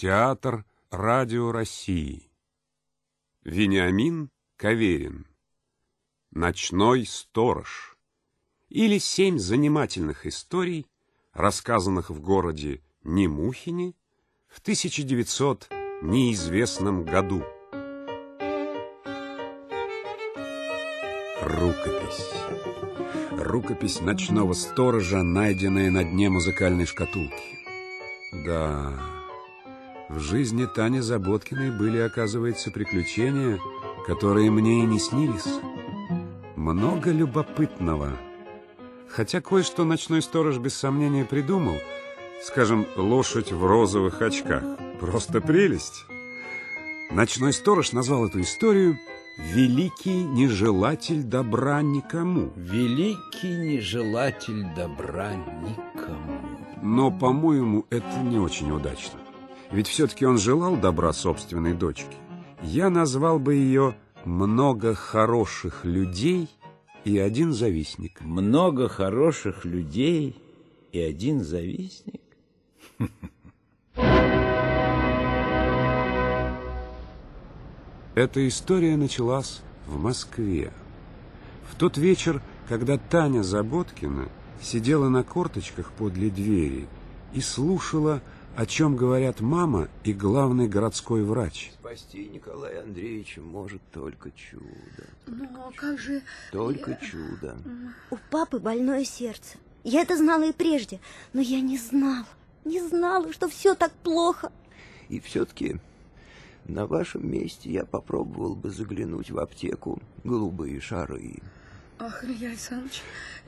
Театр Радио России. Вениамин Каверин. Ночной сторож. Или семь занимательных историй, рассказанных в городе Немухине в 1900 неизвестном году. Рукопись. Рукопись ночного сторожа, найденная на дне музыкальной шкатулки. Да, в жизни Тани Заботкиной были, оказывается, приключения, которые мне и не снились. Много любопытного. Хотя кое-что ночной сторож без сомнения придумал. Скажем, лошадь в розовых очках. Просто прелесть. Ночной сторож назвал эту историю «Великий нежелатель добра никому». Великий нежелатель добра никому. Но, по-моему, это не очень удачно. Ведь все-таки он желал добра собственной дочке. Я назвал бы ее «Много хороших людей и один завистник». Много хороших людей и один завистник? Эта история началась в Москве. В тот вечер, когда Таня Заботкина сидела на корточках подле двери и слушала, о чем говорят мама и главный городской врач. Спасти Николая Андреевича может только чудо. Ну, а как же... Только чудо. У папы больное сердце. Я это знала и прежде, но я не знала, не знала, что все так плохо. И все-таки на вашем месте я попробовал бы заглянуть в аптеку «Голубые шары». Ах, Илья Александрович...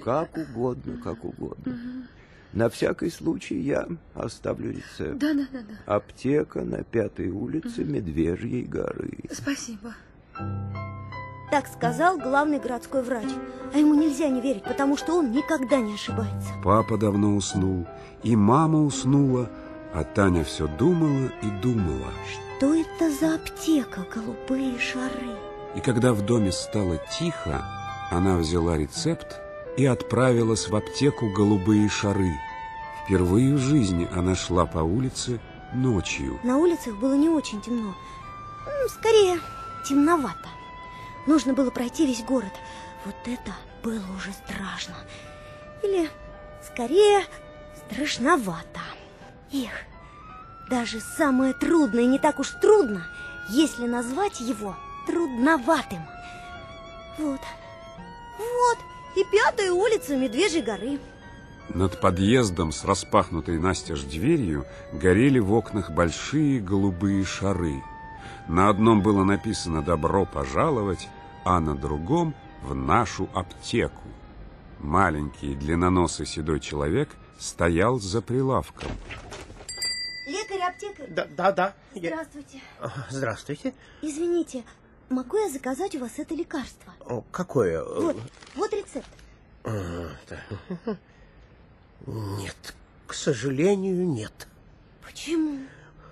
Как угодно, как угодно. На всякий случай я оставлю рецепт. Да, да, да, да. Аптека на пятой улице Медвежьей горы. Спасибо. Так сказал главный городской врач. А ему нельзя не верить, потому что он никогда не ошибается. Папа давно уснул, и мама уснула, а Таня все думала и думала. Что это за аптека, голубые шары? И когда в доме стало тихо, она взяла рецепт и отправилась в аптеку «Голубые шары». Впервые в жизни она шла по улице ночью. На улицах было не очень темно. Скорее, темновато. Нужно было пройти весь город. Вот это было уже страшно. Или, скорее, страшновато. Их, даже самое трудное не так уж трудно, если назвать его трудноватым. Вот, вот, и пятая улица Медвежьей горы. Над подъездом с распахнутой настежь дверью горели в окнах большие голубые шары. На одном было написано «Добро пожаловать», а на другом «В нашу аптеку». Маленький длинноносый седой человек стоял за прилавком. Лекарь-аптекарь, Да, да, да. Я- здравствуйте. А, Здравствуйте. Извините, могу я заказать у вас это лекарство? О, Какое? Вот, вот рецепт. а, да. Нет, к сожалению, нет. Почему?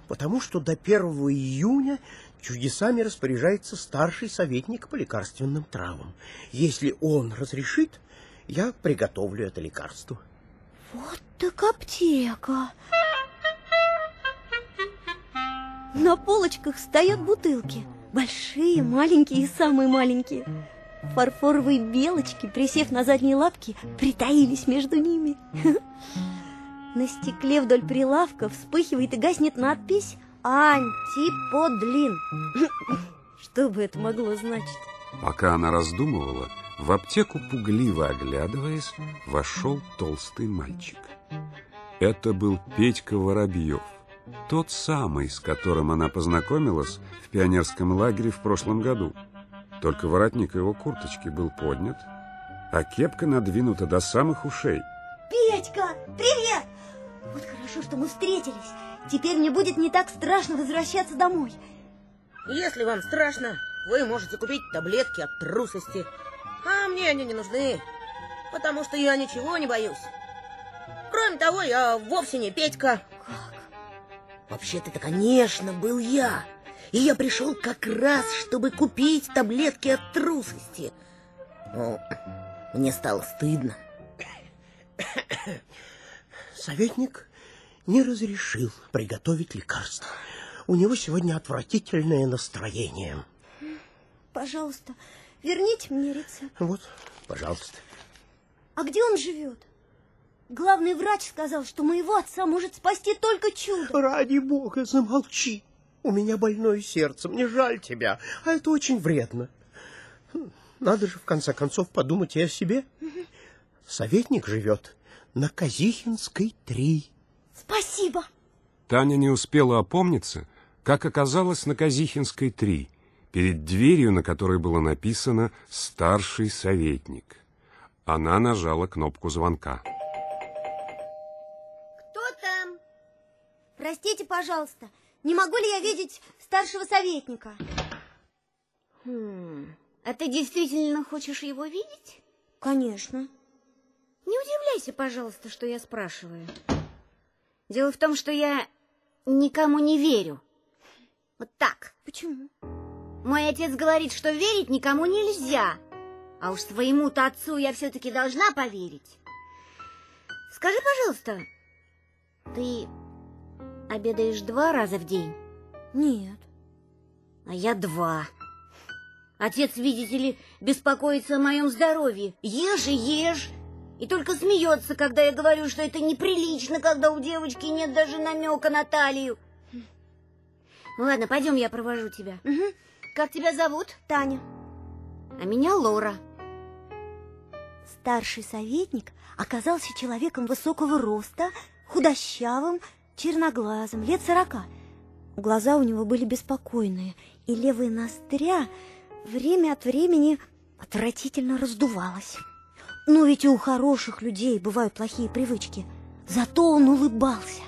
Потому что до 1 июня чудесами распоряжается старший советник по лекарственным травам. Если он разрешит, я приготовлю это лекарство. Вот так аптека. На полочках стоят бутылки. Большие, маленькие и самые маленькие. Фарфоровые белочки, присев на задние лапки, притаились между ними. На стекле вдоль прилавка вспыхивает и гаснет надпись «Антиподлин». Что бы это могло значить? Пока она раздумывала, в аптеку, пугливо оглядываясь, вошел толстый мальчик. Это был Петька Воробьев, тот самый, с которым она познакомилась в пионерском лагере в прошлом году. Только воротник его курточки был поднят, а кепка надвинута до самых ушей. Петька, привет! Вот хорошо, что мы встретились. Теперь мне будет не так страшно возвращаться домой. Если вам страшно, вы можете купить таблетки от трусости. А мне они не нужны, потому что я ничего не боюсь. Кроме того, я вовсе не Петька. Вообще-то, это, конечно, был я. И я пришел как раз, чтобы купить таблетки от трусости. Ну, мне стало стыдно. Советник не разрешил приготовить лекарство. У него сегодня отвратительное настроение. Пожалуйста, верните мне рецепт. Вот, пожалуйста. А где он живет? Главный врач сказал, что моего отца может спасти только чудо. Ради бога, замолчи. У меня больное сердце, мне жаль тебя, а это очень вредно. Надо же, в конце концов, подумать и о себе. Советник живет на Казихинской 3. Спасибо. Таня не успела опомниться, как оказалась на Казихинской 3, перед дверью, на которой было написано «Старший советник». Она нажала кнопку звонка. Простите, пожалуйста, не могу ли я видеть старшего советника? Хм, а ты действительно хочешь его видеть? Конечно. Не удивляйся, пожалуйста, что я спрашиваю. Дело в том, что я никому не верю. Вот так. Почему? Мой отец говорит, что верить никому нельзя. А уж своему-то отцу я все-таки должна поверить. Скажи, пожалуйста, ты обедаешь два раза в день? Нет. А я два. Отец, видите ли, беспокоится о моем здоровье. Ешь и ешь. И только смеется, когда я говорю, что это неприлично, когда у девочки нет даже намека на талию. Ну ладно, пойдем, я провожу тебя. Угу. Как тебя зовут? Таня. А меня Лора. Старший советник оказался человеком высокого роста, худощавым, черноглазым, лет сорока. Глаза у него были беспокойные, и левая ноздря время от времени отвратительно раздувалась. Но ведь и у хороших людей бывают плохие привычки. Зато он улыбался.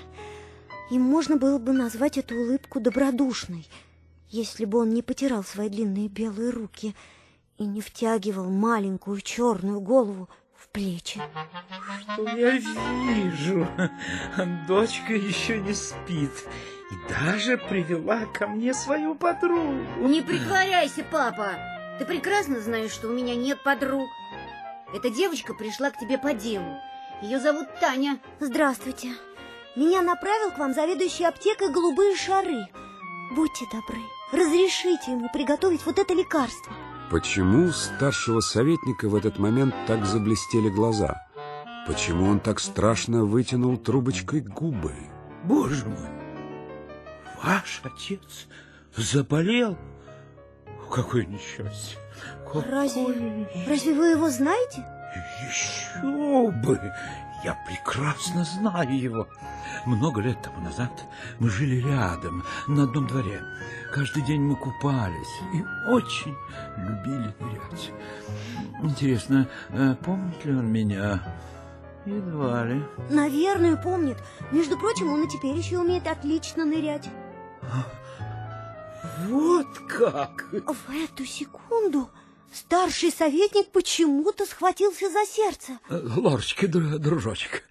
И можно было бы назвать эту улыбку добродушной, если бы он не потирал свои длинные белые руки и не втягивал маленькую черную голову плечи. Что я вижу? Дочка еще не спит и даже привела ко мне свою подругу. Не притворяйся, папа. Ты прекрасно знаешь, что у меня нет подруг. Эта девочка пришла к тебе по делу. Ее зовут Таня. Здравствуйте. Меня направил к вам заведующий аптекой «Голубые шары». Будьте добры, разрешите ему приготовить вот это лекарство. Почему у старшего советника в этот момент так заблестели глаза? Почему он так страшно вытянул трубочкой губы? Боже мой, ваш отец заболел? Какое несчастье! Какое Разве, несчастье! разве вы его знаете? Еще бы! Я прекрасно знаю его. Много лет тому назад мы жили рядом, на одном дворе. Каждый день мы купались и очень любили нырять. Интересно, э, помнит ли он меня? Едва ли. Наверное, помнит. Между прочим, он и теперь еще умеет отлично нырять. Вот как! В эту секунду старший советник почему-то схватился за сердце. Э, Лорочка, дру- дружочек,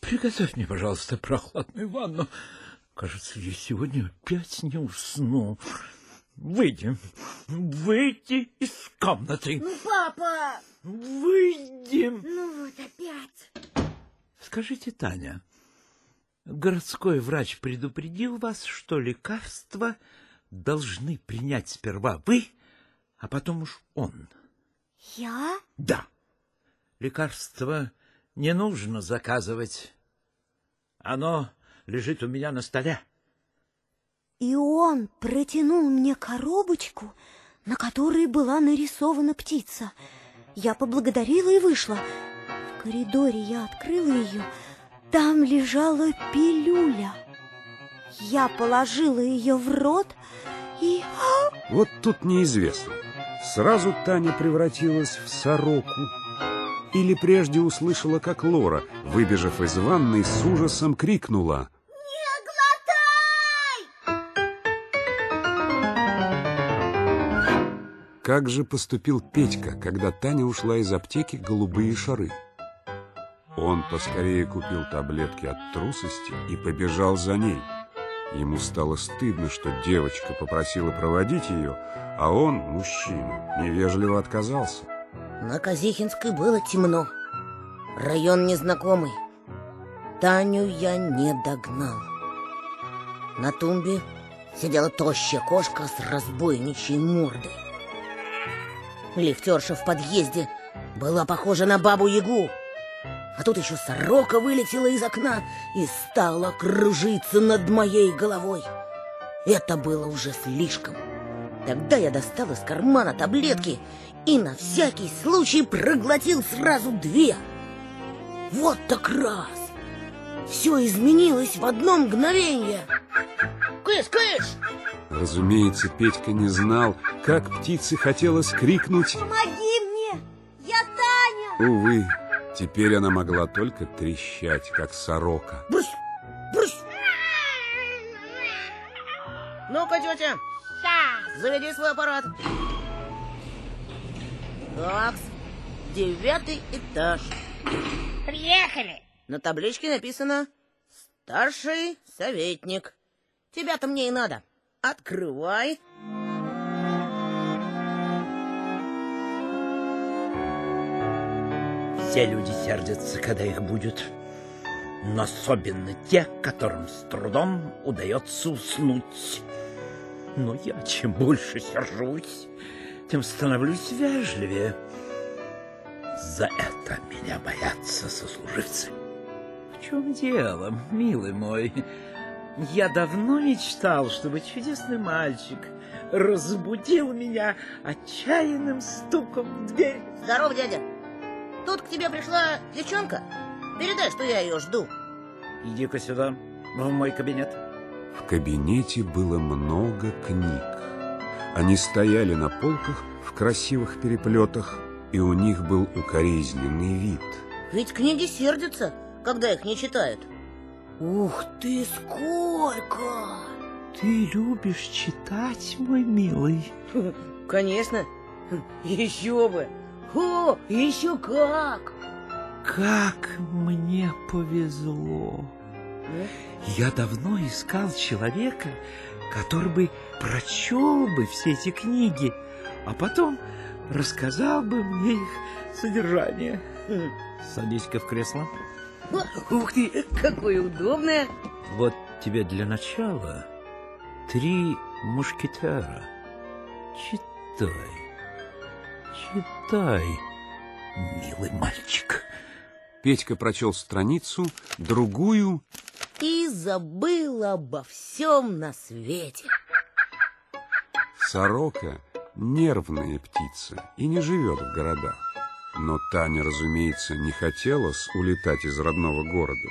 приготовь мне, пожалуйста, прохладную ванну. Кажется, я сегодня опять не усну. Выйди, выйди из комнаты. Ну, папа! Выйди. Ну вот опять. Скажите, Таня, городской врач предупредил вас, что лекарства должны принять сперва вы, а потом уж он. Я? Да. Лекарство не нужно заказывать. Оно лежит у меня на столе. И он протянул мне коробочку, на которой была нарисована птица. Я поблагодарила и вышла. В коридоре я открыла ее. Там лежала пилюля. Я положила ее в рот и... Вот тут неизвестно. Сразу Таня превратилась в сороку. Или прежде услышала, как Лора, выбежав из ванной, с ужасом крикнула. Как же поступил Петька, когда Таня ушла из аптеки «Голубые шары»? Он поскорее купил таблетки от трусости и побежал за ней. Ему стало стыдно, что девочка попросила проводить ее, а он, мужчина, невежливо отказался. На Казихинской было темно. Район незнакомый. Таню я не догнал. На тумбе сидела тощая кошка с разбойничьей мордой. Лифтерша в подъезде была похожа на бабу-ягу. А тут еще сорока вылетела из окна и стала кружиться над моей головой. Это было уже слишком. Тогда я достал из кармана таблетки и на всякий случай проглотил сразу две. Вот так раз! Все изменилось в одно мгновение. Кыш, кыш! Разумеется, Петька не знал, как птице хотелось крикнуть Помоги мне! Я Таня! Увы, теперь она могла только трещать, как сорока. Брысь! Брысь! Ну-ка, тетя, заведи свой аппарат. Так, девятый этаж. Приехали. На табличке написано «Старший советник». Тебя-то мне и надо. Открывай. Все люди сердятся, когда их будет. Но особенно те, которым с трудом удается уснуть. Но я чем больше сержусь, тем становлюсь вежливее. За это меня боятся сослуживцы. В чем дело, милый мой? Я давно мечтал, чтобы чудесный мальчик разбудил меня отчаянным стуком в дверь. Здорово, дядя. Тут к тебе пришла девчонка. Передай, что я ее жду. Иди-ка сюда, в мой кабинет. В кабинете было много книг. Они стояли на полках в красивых переплетах, и у них был укоризненный вид. Ведь книги сердятся, когда их не читают. Ух ты, сколько! Ты любишь читать, мой милый? Конечно. Еще бы. О, еще как! Как мне повезло. Я давно искал человека, который бы прочел бы все эти книги, а потом рассказал бы мне их содержание. Садись-ка в кресло. Ух ты, какое удобное. Вот тебе для начала три мушкетера. Читай, читай, милый мальчик. Петька прочел страницу, другую, И забыл обо всем на свете. Сорока — нервная птица и не живет в городах. Но Таня, разумеется, не хотелось улетать из родного города.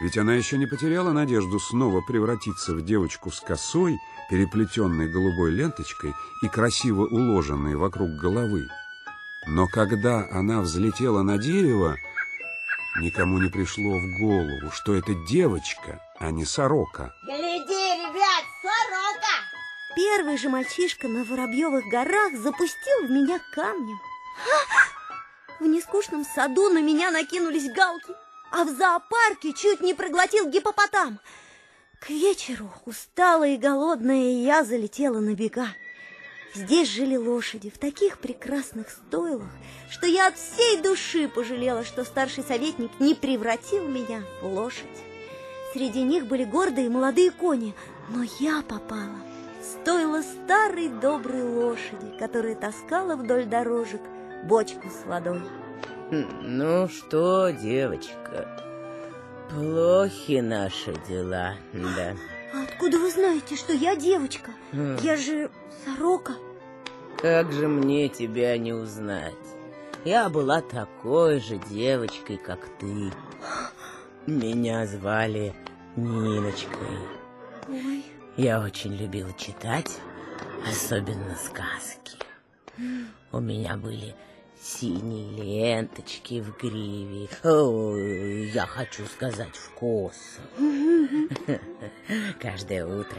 Ведь она еще не потеряла надежду снова превратиться в девочку с косой, переплетенной голубой ленточкой и красиво уложенной вокруг головы. Но когда она взлетела на дерево, никому не пришло в голову, что это девочка, а не сорока. Гляди, ребят, сорока! Первый же мальчишка на Воробьевых горах запустил в меня камнем. В нескучном саду на меня накинулись галки, а в зоопарке чуть не проглотил гипопотам. К вечеру, усталая и голодная, я залетела на бега. Здесь жили лошади в таких прекрасных стойлах, что я от всей души пожалела, что старший советник не превратил меня в лошадь. Среди них были гордые молодые кони, но я попала в стойло старой доброй лошади, которая таскала вдоль дорожек бочку с водой. Ну что, девочка, плохи наши дела, да. А откуда вы знаете, что я девочка? Я же сорока. Как же мне тебя не узнать? Я была такой же девочкой, как ты. Меня звали Ниночкой. Ой, Я очень любила читать, особенно сказки. У меня были синие ленточки в гриве. О, я хочу сказать, в косу. Каждое утро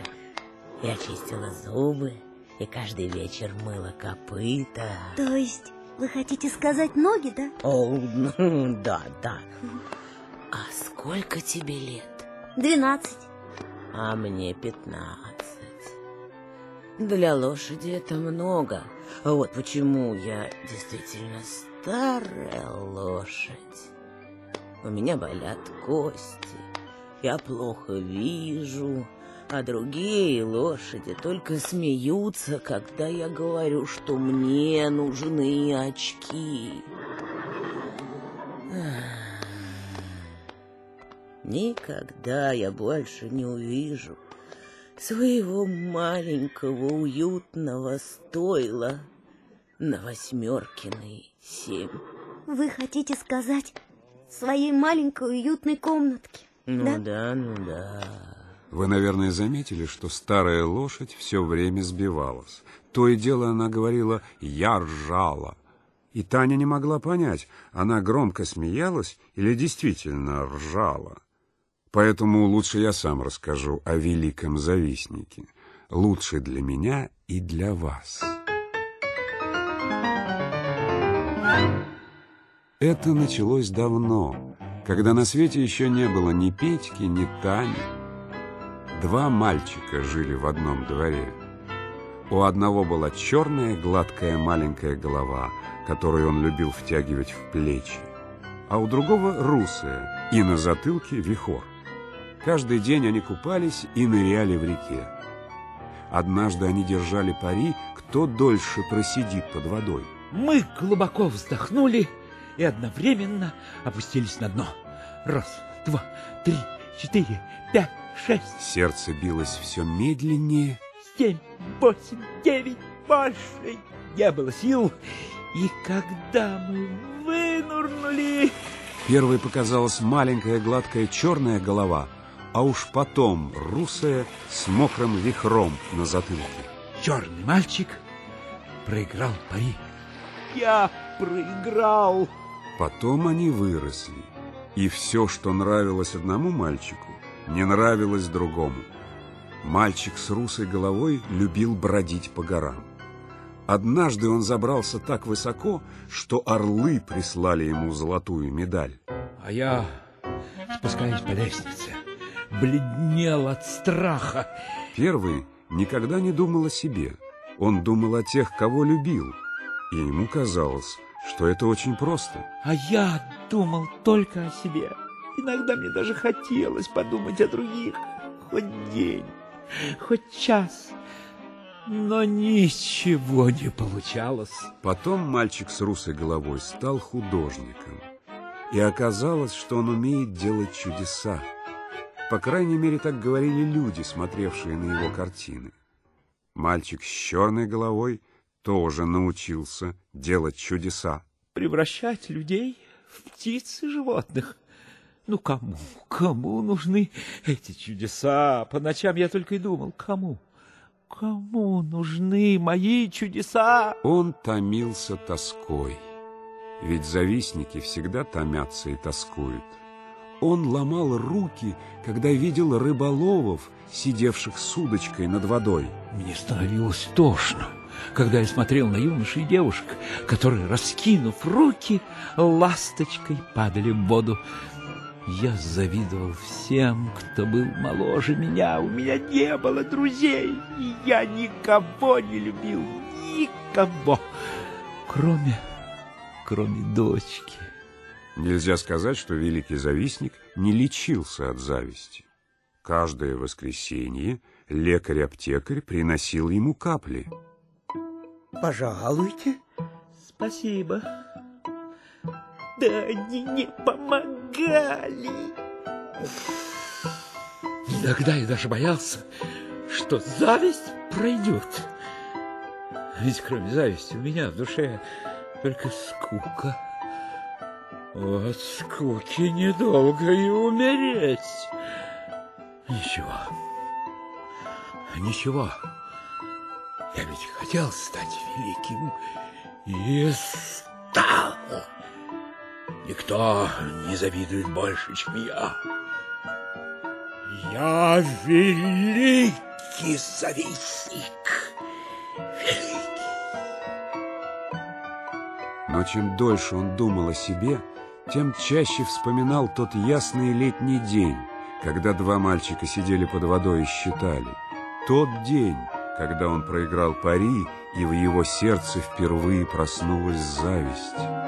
я чистила зубы и каждый вечер мыла копыта. то есть вы хотите сказать ноги, да? О, да, да. А сколько тебе лет? Двенадцать. А мне пятнадцать. Для лошади это много. Вот почему я действительно старая лошадь. У меня болят кости, я плохо вижу, а другие лошади только смеются, когда я говорю, что мне нужны очки. Никогда я больше не увижу своего маленького уютного стойла на Восьмеркиной семь. Вы хотите сказать своей маленькой уютной комнатке? Ну да? да, ну да. Вы, наверное, заметили, что старая лошадь все время сбивалась. То и дело она говорила «я ржала». И Таня не могла понять, она громко смеялась или действительно ржала. Поэтому лучше я сам расскажу о великом завистнике. Лучше для меня и для вас. Это началось давно, когда на свете еще не было ни Петьки, ни Тани. Два мальчика жили в одном дворе. У одного была черная гладкая маленькая голова, которую он любил втягивать в плечи, а у другого русая и на затылке вихор. Каждый день они купались и ныряли в реке. Однажды они держали пари, кто дольше просидит под водой. Мы глубоко вздохнули и одновременно опустились на дно. Раз, два, три, четыре, пять, шесть, Сердце билось все медленнее, семь, восемь, девять. Больше не было сил. И когда мы вынурнули... Первой показалась маленькая гладкая черная голова, а уж потом русая с мокрым вихром на затылке. Черный мальчик проиграл пари. Я проиграл. Потом они выросли, и все, что нравилось одному мальчику, не нравилось другому. Мальчик с русой головой любил бродить по горам. Однажды он забрался так высоко, что орлы прислали ему золотую медаль. А я, спускаясь по лестнице, бледнел от страха. Первый никогда не думал о себе. Он думал о тех, кого любил. И ему казалось, что это очень просто. А я думал только о себе. Иногда мне даже хотелось подумать о других. Хоть день, хоть час. Но ничего не получалось. Потом мальчик с русой головой стал художником. И оказалось, что он умеет делать чудеса. По крайней мере, так говорили люди, смотревшие на его картины. Мальчик с черной головой тоже научился делать чудеса. Превращать людей в птиц и животных. Ну кому, кому нужны эти чудеса? По ночам я только и думал, кому? Кому нужны мои чудеса? Он томился тоской. Ведь завистники всегда томятся и тоскуют. Он ломал руки, когда видел рыболовов, сидевших с удочкой над водой. Мне становилось тошно, когда я смотрел на юношей и девушек, которые, раскинув руки, ласточкой падали в воду. Я завидовал всем, кто был моложе меня. У меня не было друзей, и я никого не любил, никого, кроме, кроме дочки. Нельзя сказать, что великий завистник не лечился от зависти. Каждое воскресенье лекарь-аптекарь приносил ему капли. Пожалуйте. Спасибо. Да они не помогали. Иногда я даже боялся, что зависть пройдет. Ведь кроме зависти у меня в душе только скука. От скуки недолго и умереть. Ничего. Ничего. Я ведь хотел стать великим и стал. Никто не завидует больше, чем я. Я великий завистник. Великий. Но чем дольше он думал о себе, тем чаще вспоминал тот ясный летний день, когда два мальчика сидели под водой и считали. Тот день, когда он проиграл пари, и в его сердце впервые проснулась зависть.